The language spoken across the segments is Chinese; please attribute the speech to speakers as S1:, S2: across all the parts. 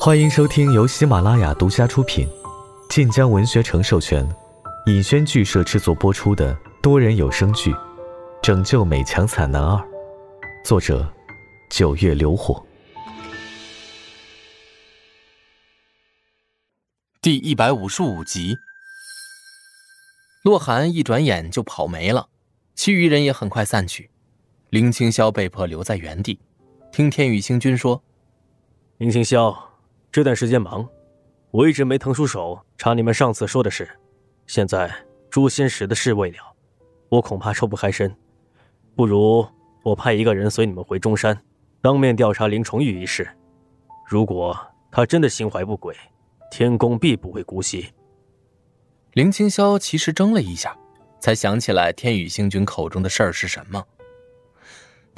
S1: 欢迎收听由喜马拉雅独家出品、晋江文学城授权、尹轩剧社制作播出的多人有声剧《拯救美强惨男二》，作者：九月流火，
S2: 第一百五十五集。洛寒一转眼就跑没了，其余人也很快散去，林清霄被迫留在原地，听天宇星君说：“
S3: 林清霄。”这段时间忙，我一直没腾出手查你们上次说的事。现在诛仙石的事未了，我恐怕抽不开身。不如我派一个人随你们回中山，当面调查林重玉一事。如果他真的心怀不轨，天宫必不会姑息。
S2: 林清霄其实怔了一下，才想起来天宇星君口中的事儿是什么。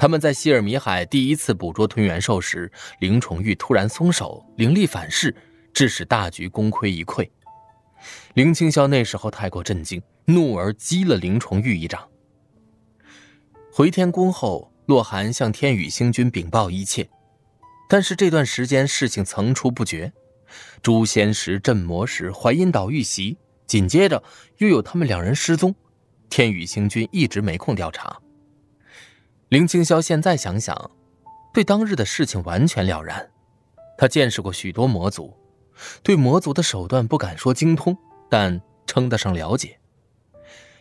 S2: 他们在希尔米海第一次捕捉吞元兽时，林崇玉突然松手，灵力反噬，致使大局功亏一篑。林清霄那时候太过震惊，怒而击了林崇玉一掌。回天宫后，洛寒向天宇星君禀报一切，但是这段时间事情层出不穷，诛仙石、镇魔石、怀阴岛遇袭，紧接着又有他们两人失踪，天宇星君一直没空调查。林清霄现在想想，对当日的事情完全了然。他见识过许多魔族，对魔族的手段不敢说精通，但称得上了解。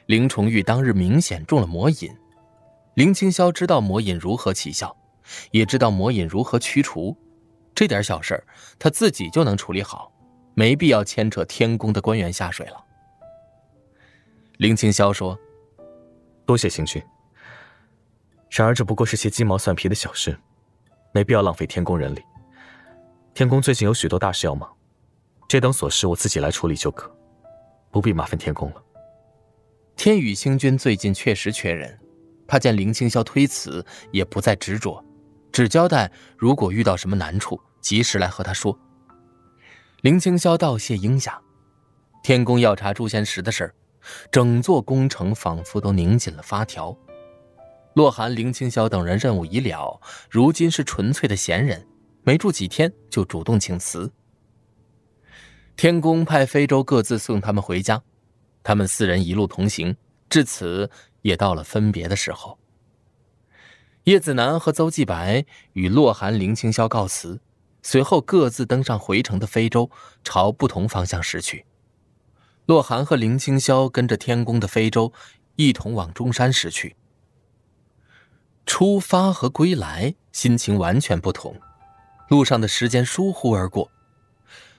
S2: 林崇玉当日明显中了魔瘾，林清霄知道魔瘾如何起效，也知道魔瘾如何驱除。这点小事他自己就能处理好，没必要牵扯天宫的官员下水了。林清霄说：“
S1: 多谢刑君。”然而，这不过是些鸡毛蒜皮的小事，没必要浪费天宫人力。天宫最近有许多大事要忙，这等琐事我自己来处理就可，不必麻烦天宫了。
S2: 天宇星君最近确实缺人，他见林清霄推辞，也不再执着，只交代如果遇到什么难处，及时来和他说。林清霄道谢应下，天宫要查诛仙石的事儿，整座宫城仿佛都拧紧了发条。洛寒、林清霄等人任务已了，如今是纯粹的闲人，没住几天就主动请辞。天宫派非洲各自送他们回家，他们四人一路同行，至此也到了分别的时候。叶子楠和邹继白与洛寒、林清霄告辞，随后各自登上回程的非洲，朝不同方向驶去。洛寒和林清霄跟着天宫的非洲，一同往中山驶去。出发和归来心情完全不同，路上的时间疏忽而过。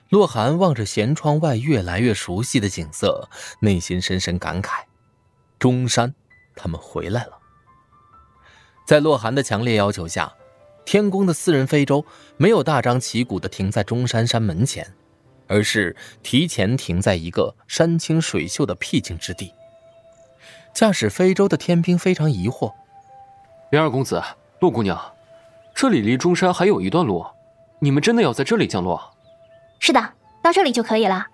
S2: 洛寒望着舷窗外越来越熟悉的景色，内心深深感慨：中山，他们回来了。在洛寒的强烈要求下，天宫的私人非洲没有大张旗鼓地停在中山山门前，而是提前停在一个山清水秀的僻静之地。驾驶非洲的天兵非常疑惑。
S4: 元二公子，陆姑娘，这里离中山还有一段路，你们真的要在这里降落？
S5: 是的，到这里就可以了。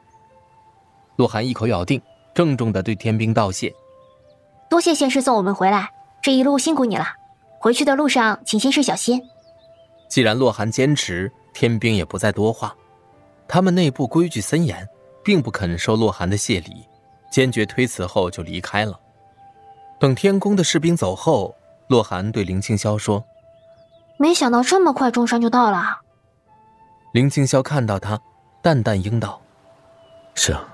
S2: 洛寒一口咬定，郑重的对天兵道谢：“
S5: 多谢仙师送我们回来，这一路辛苦你了。回去的路上，请仙师小心。”
S2: 既然洛寒坚持，天兵也不再多话。他们内部规矩森严，并不肯收洛寒的谢礼，坚决推辞后就离开了。等天宫的士兵走后。洛寒对林清霄说：“
S5: 没想到这么快中山就到了。”
S2: 林清霄看到他，淡淡应道：“
S1: 是啊。”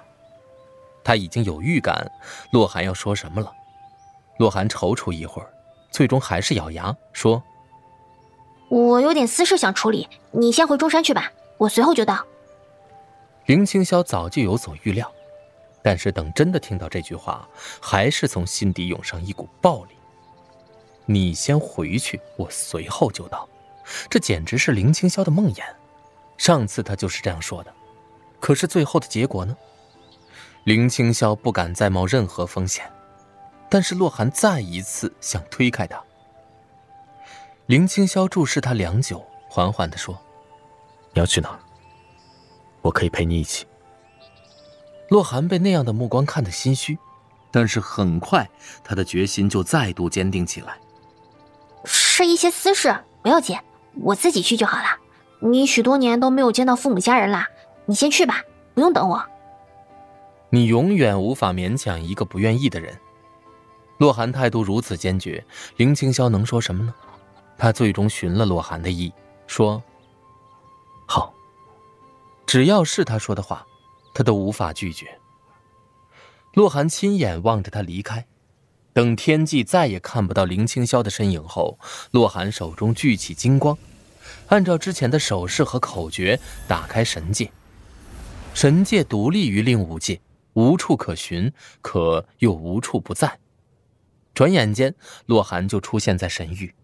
S2: 他已经有预感，洛寒要说什么了。洛寒踌躇一会儿，最终还是咬牙说：“
S5: 我有点私事想处理，你先回中山去吧，我随后就到。”
S2: 林清霄早就有所预料，但是等真的听到这句话，还是从心底涌上一股暴力。你先回去，我随后就到。这简直是林清霄的梦魇。上次他就是这样说的，可是最后的结果呢？林清霄不敢再冒任何风险，但是洛寒再一次想推开他。林清霄注视他良久，缓缓地说：“
S1: 你要去哪儿？我可以陪你一起。”
S2: 洛寒被那样的目光看得心虚，但是很快他的决心就再度坚定起来。
S5: 是一些私事，不要紧，我自己去就好了。你许多年都没有见到父母家人啦，你先去吧，不用等我。
S2: 你永远无法勉强一个不愿意的人。洛寒态度如此坚决，林青霄能说什么呢？他最终寻了洛寒的意，说：“
S1: 好。”
S2: 只要是他说的话，他都无法拒绝。洛寒亲眼望着他离开，等天际再也看不到林青霄的身影后，洛寒手中聚起金光，按照之前的手势和口诀打开神界。神界独立于令武界，无处可寻，可又无处不在。转眼间，洛寒就出现在神域。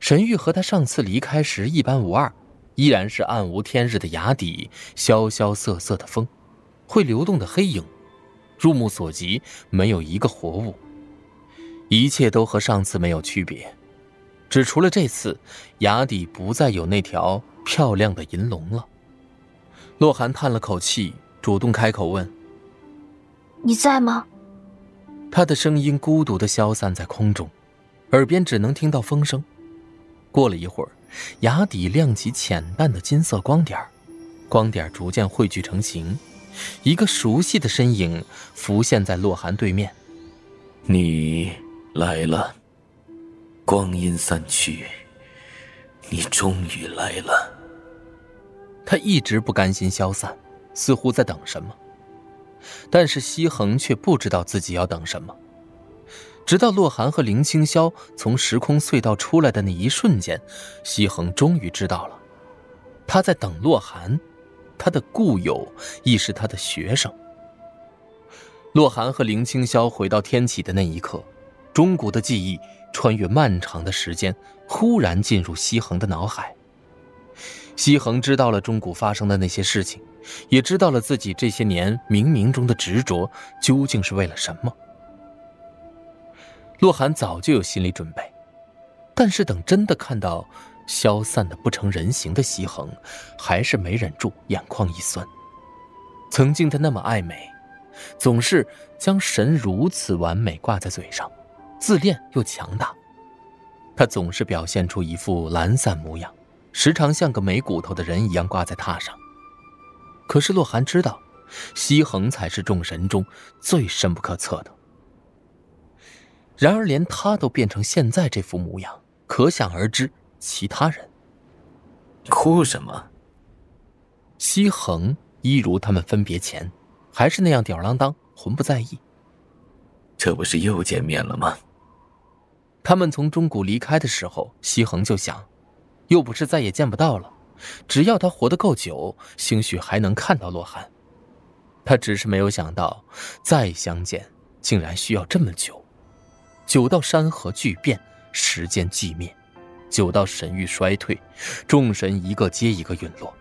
S2: 神域和他上次离开时一般无二，依然是暗无天日的崖底，萧萧瑟瑟的风，会流动的黑影，入目所及没有一个活物。一切都和上次没有区别，只除了这次，崖底不再有那条漂亮的银龙了。洛寒叹了口气，主动开口问：“
S5: 你在吗？”
S2: 他的声音孤独的消散在空中，耳边只能听到风声。过了一会儿，崖底亮起浅淡的金色光点光点逐渐汇聚成形，一个熟悉的身影浮现在洛寒对面。
S6: 你来了，光阴散去，你终于来了。
S2: 他一直不甘心消散，似乎在等什么。但是西恒却不知道自己要等什么，直到洛寒和林清霄从时空隧道出来的那一瞬间，西恒终于知道了，他在等洛寒，他的故友亦是他的学生。洛寒和林清霄回到天启的那一刻，钟古的记忆穿越漫长的时间，忽然进入西恒的脑海。西恒知道了钟古发生的那些事情。也知道了自己这些年冥冥中的执着究竟是为了什么。洛寒早就有心理准备，但是等真的看到消散的不成人形的西恒，还是没忍住眼眶一酸。曾经的那么爱美，总是将神如此完美挂在嘴上，自恋又强大，他总是表现出一副懒散模样，时常像个没骨头的人一样挂在榻上。可是洛寒知道，西恒才是众神中最深不可测的。然而连他都变成现在这副模样，可想而知其他人。
S6: 哭什么？
S2: 西恒一如他们分别前，还是那样吊儿郎当，浑不在意。
S6: 这不是又见面了吗？
S2: 他们从中谷离开的时候，西恒就想，又不是再也见不到了。只要他活得够久，兴许还能看到洛寒。他只是没有想到，再相见竟然需要这么久，久到山河巨变，时间寂灭，久到神域衰退，众神一个接一个陨落，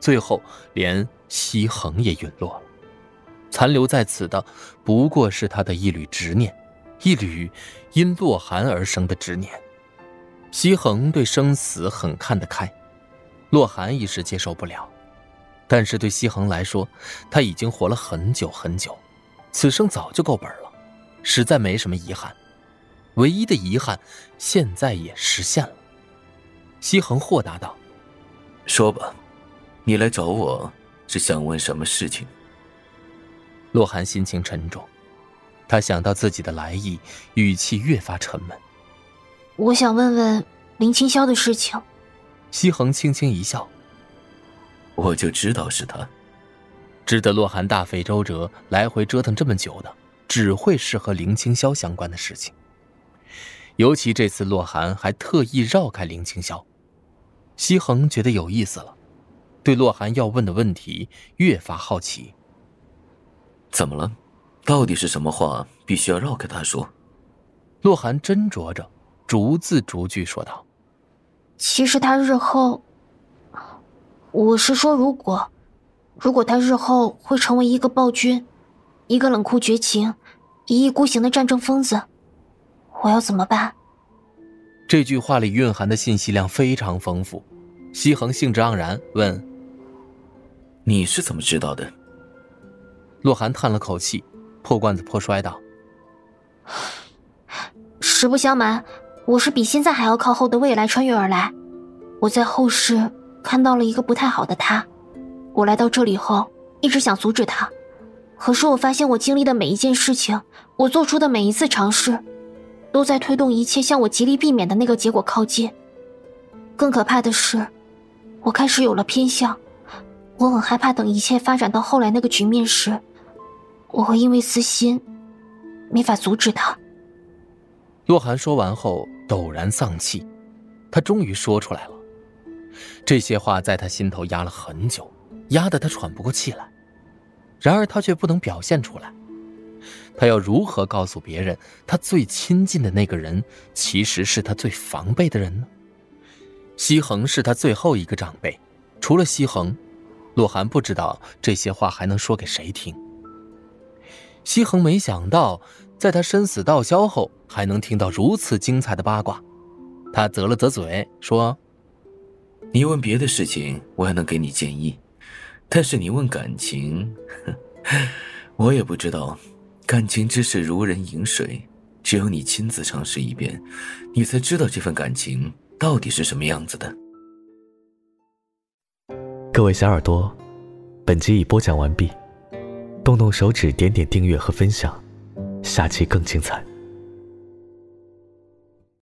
S2: 最后连西恒也陨落了。残留在此的，不过是他的一缕执念，一缕因洛寒而生的执念。西恒对生死很看得开。洛寒一时接受不了，但是对西恒来说，他已经活了很久很久，此生早就够本了，实在没什么遗憾。唯一的遗憾，现在也实现了。西恒豁达道：“
S6: 说吧，你来找我是想问什么事情？”
S2: 洛寒心情沉重，他想到自己的来意，语气越发沉闷。
S5: 我想问问林清霄的事情。
S2: 西恒轻轻一笑：“
S6: 我就知道是他，
S2: 值得洛寒大费周折来回折腾这么久的，只会是和林清霄相关的事情。尤其这次洛寒还特意绕开林清霄，西恒觉得有意思了，对洛寒要问的问题越发好奇。
S6: 怎么了？到底是什么话必须要绕开他说？”
S2: 洛寒斟酌着，逐字逐句说道。
S5: 其实他日后，我是说，如果，如果他日后会成为一个暴君，一个冷酷绝情、一意孤行的战争疯子，我要怎么办？
S2: 这句话里蕴含的信息量非常丰富。西恒兴致盎然问：“
S6: 你是怎么知道的？”
S2: 洛寒叹了口气，破罐子破摔道：“
S5: 实不相瞒。”我是比现在还要靠后的未来穿越而来，我在后世看到了一个不太好的他。我来到这里后，一直想阻止他，可是我发现我经历的每一件事情，我做出的每一次尝试，都在推动一切向我极力避免的那个结果靠近。更可怕的是，我开始有了偏向。我很害怕，等一切发展到后来那个局面时，我会因为私心，没法阻止他。
S2: 洛寒说完后陡然丧气，他终于说出来了。这些话在他心头压了很久，压得他喘不过气来。然而他却不能表现出来。他要如何告诉别人，他最亲近的那个人其实是他最防备的人呢？西恒是他最后一个长辈，除了西恒，洛寒不知道这些话还能说给谁听。西恒没想到，在他生死道消后，还能听到如此精彩的八卦。他啧了啧嘴，说：“
S6: 你问别的事情，我还能给你建议；但是你问感情，我也不知道。感情之事如人饮水，只有你亲自尝试一遍，你才知道这份感情。”到底是什么样子的？
S1: 各位小耳朵，本集已播讲完毕，动动手指，点点订阅和分享，下期更精彩。